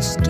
waste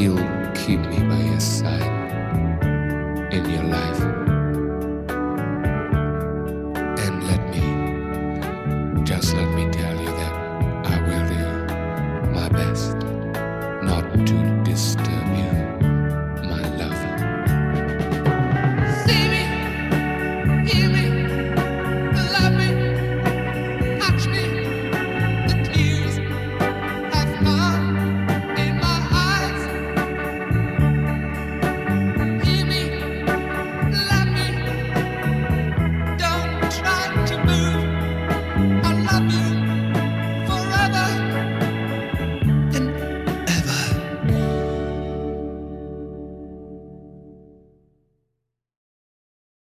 you'll keep me by your side in your life. And let me, just let me tell you that I will do my best not to